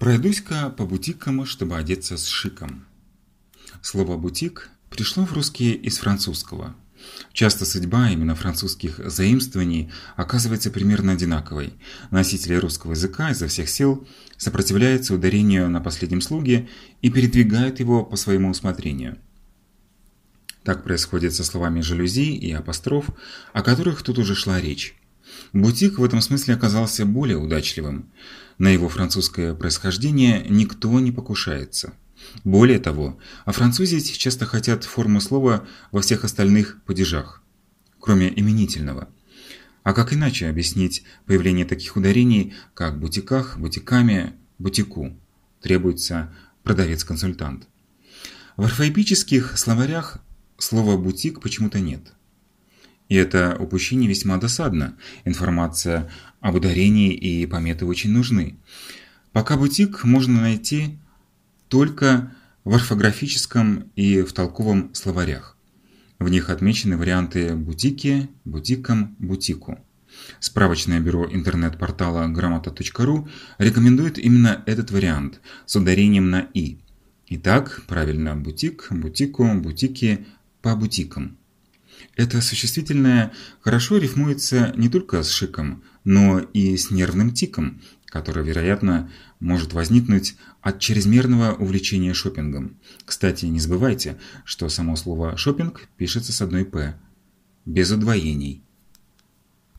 Пройдусь-ка по бутикам, чтобы одеться с шиком. Слово «бутик» пришло в русские из французского. Часто судьба именно французских заимствований оказывается примерно одинаковой. Носители русского языка изо всех сил сопротивляются ударению на последнем слоге и передвигают его по своему усмотрению. Так происходит со словами «жалюзи» и «апостроф», о которых тут уже шла речь. Бутик в этом смысле оказался более удачливым. На его французское происхождение никто не покушается. Более того, о французить часто хотят форму слова во всех остальных падежах, кроме именительного. А как иначе объяснить появление таких ударений, как бутиках, бутиками, бутику? Требуется продавец-консультант. В орфоэпических словарях слова «бутик» почему-то нет. И это упущение весьма досадно. Информация об ударении и пометы очень нужны. Пока бутик можно найти только в орфографическом и в толковом словарях. В них отмечены варианты бутики, бутиком, бутику. Справочное бюро интернет-портала грамота.ру рекомендует именно этот вариант с ударением на «и». Итак, правильно бутик, бутику, бутики, по бутикам. Это существительное хорошо рифмуется не только с шиком, но и с нервным тиком, который, вероятно, может возникнуть от чрезмерного увлечения шопингом. Кстати, не забывайте, что само слово «шопинг» пишется с одной «п», без удвоений.